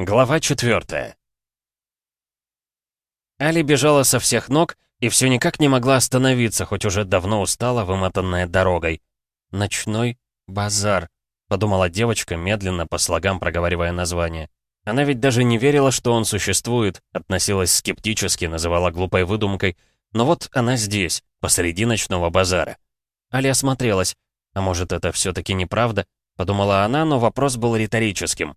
Глава 4 Али бежала со всех ног и все никак не могла остановиться, хоть уже давно устала, вымотанная дорогой. «Ночной базар», — подумала девочка, медленно по слогам проговаривая название. Она ведь даже не верила, что он существует, относилась скептически, называла глупой выдумкой, но вот она здесь, посреди ночного базара. Али осмотрелась. А может, это все таки неправда? Подумала она, но вопрос был риторическим.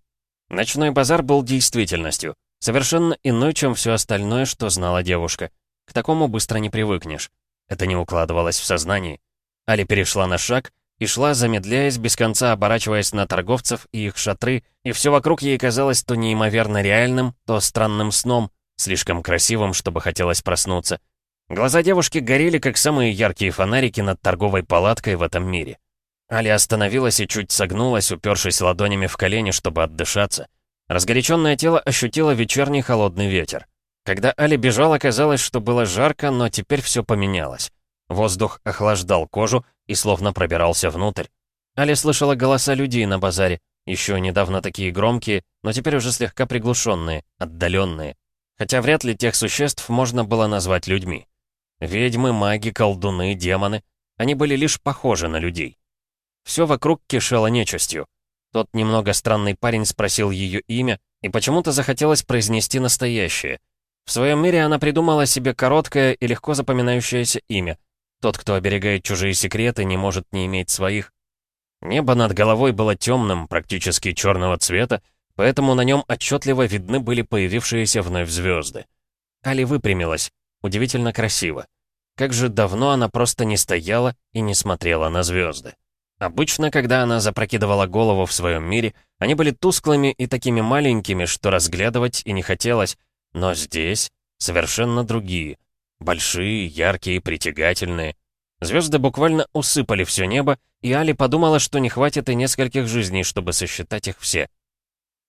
Ночной базар был действительностью, совершенно иной, чем все остальное, что знала девушка. К такому быстро не привыкнешь. Это не укладывалось в сознании. Али перешла на шаг и шла, замедляясь, без конца оборачиваясь на торговцев и их шатры, и все вокруг ей казалось то неимоверно реальным, то странным сном, слишком красивым, чтобы хотелось проснуться. Глаза девушки горели, как самые яркие фонарики над торговой палаткой в этом мире. Али остановилась и чуть согнулась, упершись ладонями в колени, чтобы отдышаться. Разгоряченное тело ощутило вечерний холодный ветер. Когда Али бежала, казалось, что было жарко, но теперь все поменялось. Воздух охлаждал кожу и словно пробирался внутрь. Али слышала голоса людей на базаре, еще недавно такие громкие, но теперь уже слегка приглушенные, отдаленные. Хотя вряд ли тех существ можно было назвать людьми. Ведьмы, маги, колдуны, демоны. Они были лишь похожи на людей. Все вокруг кишело нечистью. Тот немного странный парень спросил ее имя, и почему-то захотелось произнести настоящее. В своем мире она придумала себе короткое и легко запоминающееся имя. Тот, кто оберегает чужие секреты, не может не иметь своих. Небо над головой было темным, практически черного цвета, поэтому на нем отчетливо видны были появившиеся вновь звезды. Али выпрямилась. Удивительно красиво. Как же давно она просто не стояла и не смотрела на звезды. Обычно, когда она запрокидывала голову в своем мире, они были тусклыми и такими маленькими, что разглядывать и не хотелось, но здесь совершенно другие. Большие, яркие, притягательные. Звезды буквально усыпали все небо, и Али подумала, что не хватит и нескольких жизней, чтобы сосчитать их все.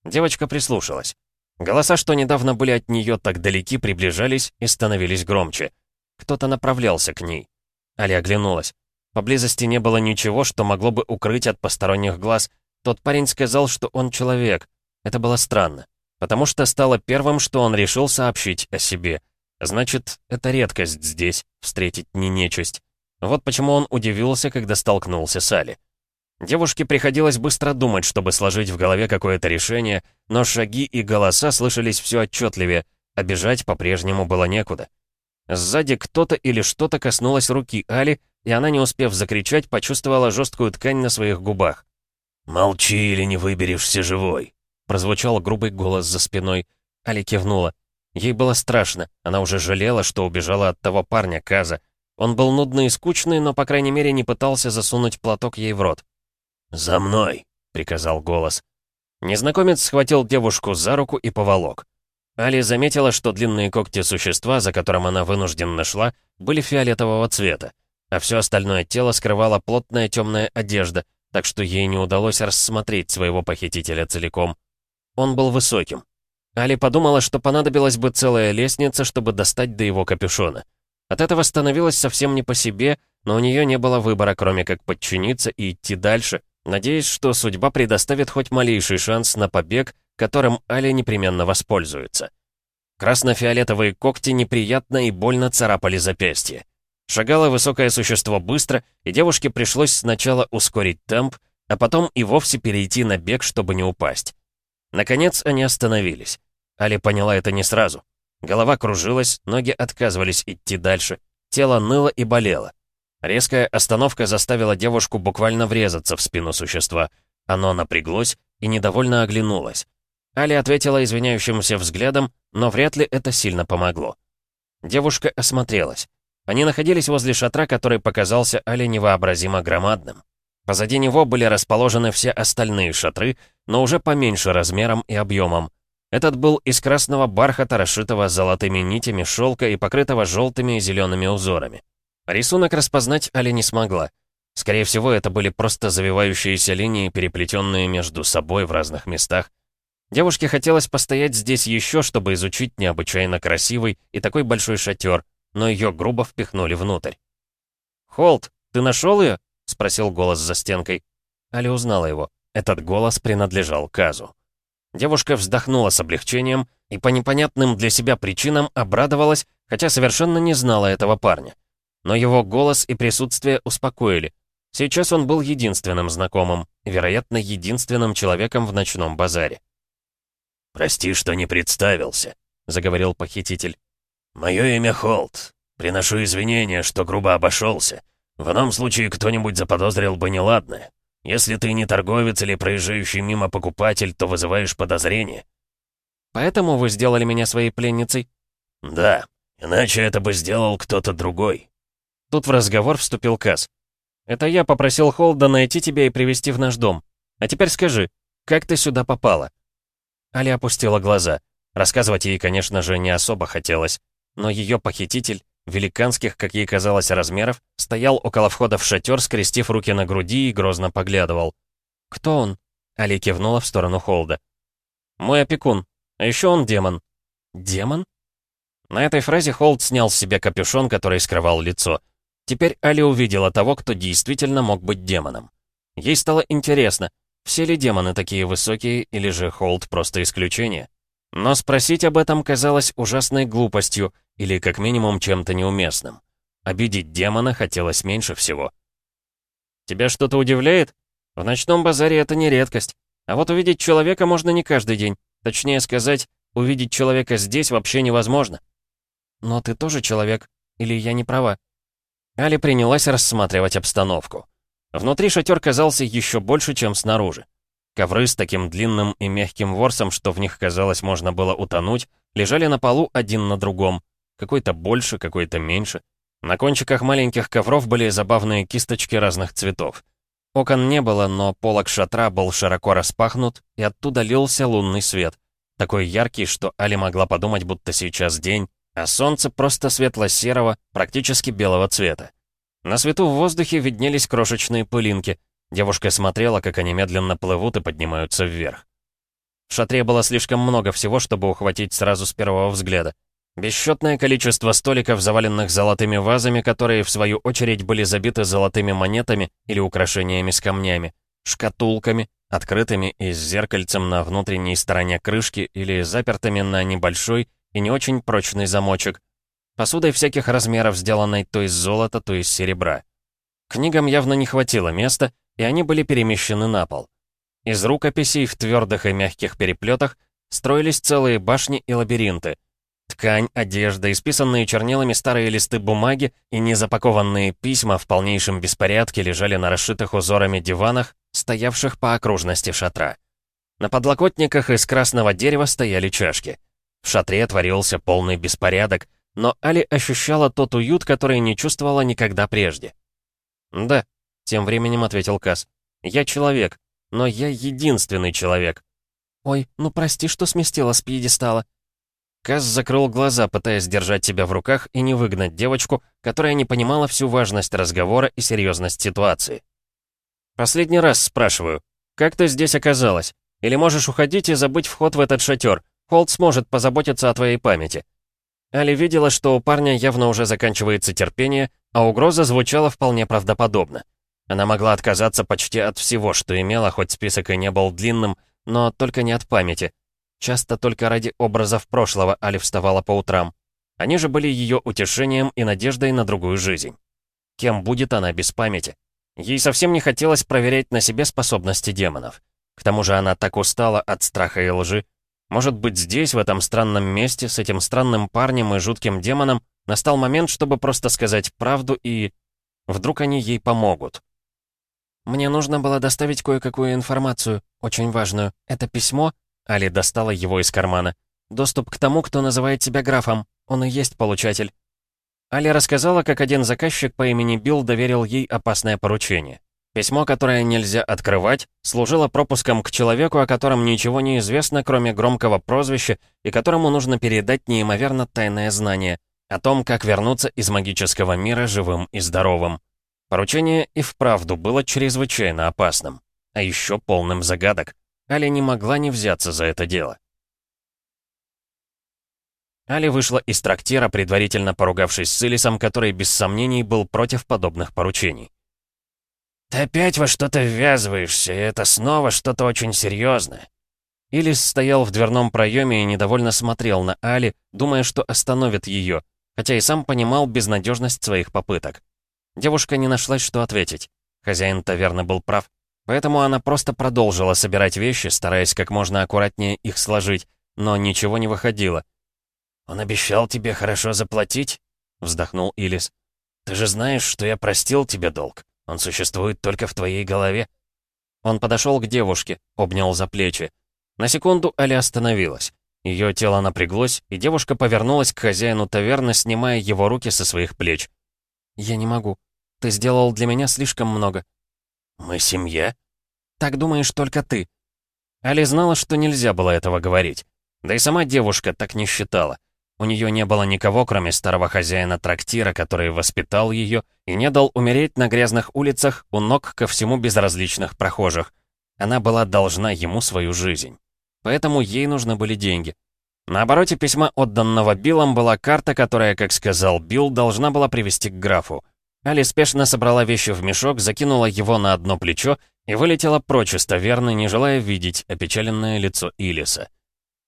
Девочка прислушалась. Голоса, что недавно были от нее так далеки, приближались и становились громче. Кто-то направлялся к ней. Али оглянулась. Поблизости не было ничего, что могло бы укрыть от посторонних глаз. Тот парень сказал, что он человек. Это было странно, потому что стало первым, что он решил сообщить о себе. Значит, это редкость здесь, встретить не нечисть. Вот почему он удивился, когда столкнулся с Али. Девушке приходилось быстро думать, чтобы сложить в голове какое-то решение, но шаги и голоса слышались все отчетливее, а бежать по-прежнему было некуда. Сзади кто-то или что-то коснулось руки Али, и она, не успев закричать, почувствовала жесткую ткань на своих губах. «Молчи или не выберешься живой!» Прозвучал грубый голос за спиной. Али кивнула. Ей было страшно, она уже жалела, что убежала от того парня, Каза. Он был нудный и скучный, но, по крайней мере, не пытался засунуть платок ей в рот. «За мной!» — приказал голос. Незнакомец схватил девушку за руку и поволок. Али заметила, что длинные когти существа, за которым она вынужденно шла, были фиолетового цвета, а все остальное тело скрывала плотная темная одежда, так что ей не удалось рассмотреть своего похитителя целиком. Он был высоким. Али подумала, что понадобилась бы целая лестница, чтобы достать до его капюшона. От этого становилось совсем не по себе, но у нее не было выбора, кроме как подчиниться и идти дальше, надеясь, что судьба предоставит хоть малейший шанс на побег, которым Али непременно воспользуется. Красно-фиолетовые когти неприятно и больно царапали запястье. Шагало высокое существо быстро, и девушке пришлось сначала ускорить темп, а потом и вовсе перейти на бег, чтобы не упасть. Наконец они остановились. Али поняла это не сразу. Голова кружилась, ноги отказывались идти дальше, тело ныло и болело. Резкая остановка заставила девушку буквально врезаться в спину существа. Оно напряглось и недовольно оглянулось. Али ответила извиняющимся взглядом, но вряд ли это сильно помогло. Девушка осмотрелась. Они находились возле шатра, который показался Али невообразимо громадным. Позади него были расположены все остальные шатры, но уже поменьше размером и объемом. Этот был из красного бархата, расшитого золотыми нитями шелка и покрытого желтыми и зелеными узорами. Рисунок распознать Али не смогла. Скорее всего, это были просто завивающиеся линии, переплетенные между собой в разных местах. Девушке хотелось постоять здесь еще, чтобы изучить необычайно красивый и такой большой шатер, но ее грубо впихнули внутрь. «Холт, ты нашел ее?» — спросил голос за стенкой. Али узнала его. Этот голос принадлежал Казу. Девушка вздохнула с облегчением и по непонятным для себя причинам обрадовалась, хотя совершенно не знала этого парня. Но его голос и присутствие успокоили. Сейчас он был единственным знакомым, вероятно, единственным человеком в ночном базаре. «Прости, что не представился», — заговорил похититель. «Мое имя Холт. Приношу извинения, что грубо обошелся. В ином случае кто-нибудь заподозрил бы неладное. Если ты не торговец или проезжающий мимо покупатель, то вызываешь подозрение». «Поэтому вы сделали меня своей пленницей?» «Да, иначе это бы сделал кто-то другой». Тут в разговор вступил Каз. «Это я попросил Холда найти тебя и привести в наш дом. А теперь скажи, как ты сюда попала?» Али опустила глаза. Рассказывать ей, конечно же, не особо хотелось. Но ее похититель великанских, как ей казалось, размеров, стоял около входа в шатер, скрестив руки на груди и грозно поглядывал. «Кто он?» — Али кивнула в сторону Холда. «Мой опекун. А еще он демон». «Демон?» На этой фразе Холд снял с себя капюшон, который скрывал лицо. Теперь Али увидела того, кто действительно мог быть демоном. Ей стало интересно, все ли демоны такие высокие, или же Холд просто исключение? Но спросить об этом казалось ужасной глупостью, или как минимум чем-то неуместным. Обидеть демона хотелось меньше всего. «Тебя что-то удивляет? В ночном базаре это не редкость. А вот увидеть человека можно не каждый день. Точнее сказать, увидеть человека здесь вообще невозможно». «Но ты тоже человек? Или я не права?» Али принялась рассматривать обстановку. Внутри шатер казался еще больше, чем снаружи. Ковры с таким длинным и мягким ворсом, что в них, казалось, можно было утонуть, лежали на полу один на другом. Какой-то больше, какой-то меньше. На кончиках маленьких ковров были забавные кисточки разных цветов. Окон не было, но полок шатра был широко распахнут, и оттуда лился лунный свет. Такой яркий, что Али могла подумать, будто сейчас день, а солнце просто светло-серого, практически белого цвета. На свету в воздухе виднелись крошечные пылинки — Девушка смотрела, как они медленно плывут и поднимаются вверх. В шатре было слишком много всего, чтобы ухватить сразу с первого взгляда. Бесчетное количество столиков, заваленных золотыми вазами, которые, в свою очередь, были забиты золотыми монетами или украшениями с камнями, шкатулками, открытыми и с зеркальцем на внутренней стороне крышки или запертыми на небольшой и не очень прочный замочек, посудой всяких размеров, сделанной то из золота, то из серебра. Книгам явно не хватило места, и они были перемещены на пол. Из рукописей в твердых и мягких переплетах строились целые башни и лабиринты. Ткань, одежда, исписанные чернилами старые листы бумаги и незапакованные письма в полнейшем беспорядке лежали на расшитых узорами диванах, стоявших по окружности шатра. На подлокотниках из красного дерева стояли чашки. В шатре творился полный беспорядок, но Али ощущала тот уют, который не чувствовала никогда прежде. Да, тем временем ответил Кас. «Я человек, но я единственный человек». «Ой, ну прости, что сместила с пьедестала». Кас закрыл глаза, пытаясь держать себя в руках и не выгнать девочку, которая не понимала всю важность разговора и серьезность ситуации. «Последний раз спрашиваю, как ты здесь оказалась? Или можешь уходить и забыть вход в этот шатер? Холд сможет позаботиться о твоей памяти». Али видела, что у парня явно уже заканчивается терпение, а угроза звучала вполне правдоподобно. Она могла отказаться почти от всего, что имела, хоть список и не был длинным, но только не от памяти. Часто только ради образов прошлого Али вставала по утрам. Они же были ее утешением и надеждой на другую жизнь. Кем будет она без памяти? Ей совсем не хотелось проверять на себе способности демонов. К тому же она так устала от страха и лжи. Может быть, здесь, в этом странном месте, с этим странным парнем и жутким демоном, настал момент, чтобы просто сказать правду и... Вдруг они ей помогут. «Мне нужно было доставить кое-какую информацию, очень важную. Это письмо...» Али достала его из кармана. «Доступ к тому, кто называет себя графом. Он и есть получатель». Али рассказала, как один заказчик по имени Билл доверил ей опасное поручение. Письмо, которое нельзя открывать, служило пропуском к человеку, о котором ничего не известно, кроме громкого прозвища, и которому нужно передать неимоверно тайное знание о том, как вернуться из магического мира живым и здоровым. Поручение и вправду было чрезвычайно опасным, а еще полным загадок. Али не могла не взяться за это дело. Али вышла из трактира, предварительно поругавшись с Илисом, который без сомнений был против подобных поручений. «Ты опять во что-то ввязываешься, и это снова что-то очень серьезное». Илис стоял в дверном проеме и недовольно смотрел на Али, думая, что остановит ее, хотя и сам понимал безнадежность своих попыток. Девушка не нашлась, что ответить. Хозяин таверны был прав. Поэтому она просто продолжила собирать вещи, стараясь как можно аккуратнее их сложить, но ничего не выходило. «Он обещал тебе хорошо заплатить?» — вздохнул Илис. «Ты же знаешь, что я простил тебе долг. Он существует только в твоей голове». Он подошел к девушке, обнял за плечи. На секунду Али остановилась. Ее тело напряглось, и девушка повернулась к хозяину таверны, снимая его руки со своих плеч. «Я не могу. Ты сделал для меня слишком много». «Мы семья?» «Так думаешь только ты». Али знала, что нельзя было этого говорить. Да и сама девушка так не считала. У нее не было никого, кроме старого хозяина трактира, который воспитал ее и не дал умереть на грязных улицах у ног ко всему безразличных прохожих. Она была должна ему свою жизнь поэтому ей нужны были деньги. На обороте письма, отданного Биллом, была карта, которая, как сказал Билл, должна была привести к графу. Али спешно собрала вещи в мешок, закинула его на одно плечо и вылетела прочь из таверны, не желая видеть опечаленное лицо Илиса.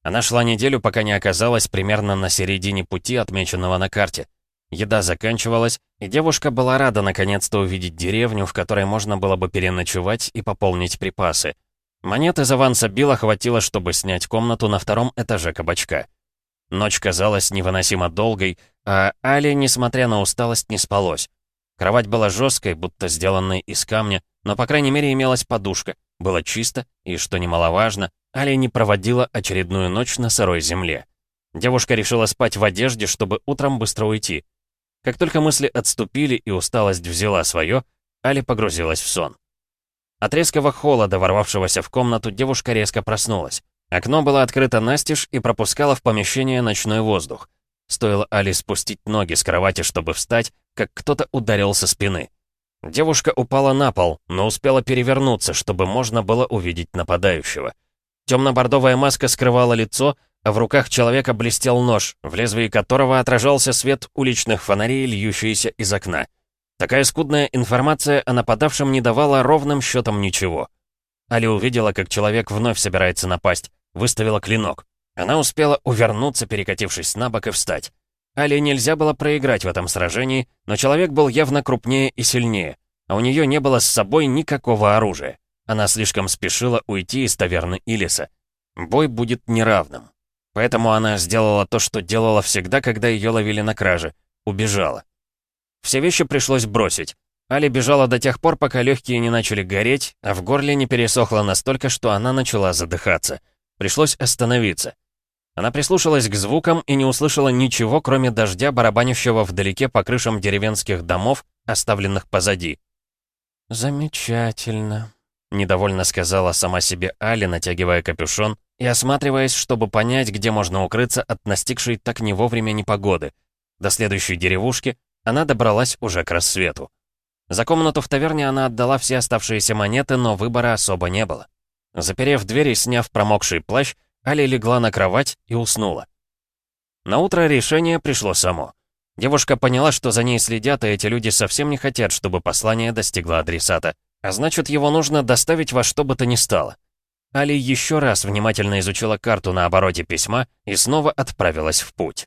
Она шла неделю, пока не оказалась примерно на середине пути, отмеченного на карте. Еда заканчивалась, и девушка была рада наконец-то увидеть деревню, в которой можно было бы переночевать и пополнить припасы. Монет из аванса Билла хватило, чтобы снять комнату на втором этаже кабачка. Ночь казалась невыносимо долгой, а Али, несмотря на усталость, не спалось. Кровать была жесткой, будто сделанной из камня, но, по крайней мере, имелась подушка. Было чисто, и, что немаловажно, Али не проводила очередную ночь на сырой земле. Девушка решила спать в одежде, чтобы утром быстро уйти. Как только мысли отступили и усталость взяла свое, Али погрузилась в сон. От резкого холода, ворвавшегося в комнату, девушка резко проснулась. Окно было открыто настежь и пропускало в помещение ночной воздух. Стоило Али спустить ноги с кровати, чтобы встать, как кто-то ударил со спины. Девушка упала на пол, но успела перевернуться, чтобы можно было увидеть нападающего. Темно-бордовая маска скрывала лицо, а в руках человека блестел нож, в лезвии которого отражался свет уличных фонарей, льющийся из окна. Такая скудная информация о нападавшем не давала ровным счетом ничего. Али увидела, как человек вновь собирается напасть, выставила клинок. Она успела увернуться, перекатившись на бок и встать. Али нельзя было проиграть в этом сражении, но человек был явно крупнее и сильнее, а у нее не было с собой никакого оружия. Она слишком спешила уйти из таверны Илиса. Бой будет неравным. Поэтому она сделала то, что делала всегда, когда ее ловили на краже. Убежала. Все вещи пришлось бросить. Али бежала до тех пор, пока легкие не начали гореть, а в горле не пересохло настолько, что она начала задыхаться. Пришлось остановиться. Она прислушалась к звукам и не услышала ничего, кроме дождя, барабанящего вдалеке по крышам деревенских домов, оставленных позади. «Замечательно», — недовольно сказала сама себе Али, натягивая капюшон и осматриваясь, чтобы понять, где можно укрыться от настигшей так не вовремя непогоды. До следующей деревушки она добралась уже к рассвету. За комнату в таверне она отдала все оставшиеся монеты, но выбора особо не было. Заперев дверь и сняв промокший плащ, Али легла на кровать и уснула. На утро решение пришло само. Девушка поняла, что за ней следят, и эти люди совсем не хотят, чтобы послание достигло адресата. А значит, его нужно доставить во что бы то ни стало. Али еще раз внимательно изучила карту на обороте письма и снова отправилась в путь.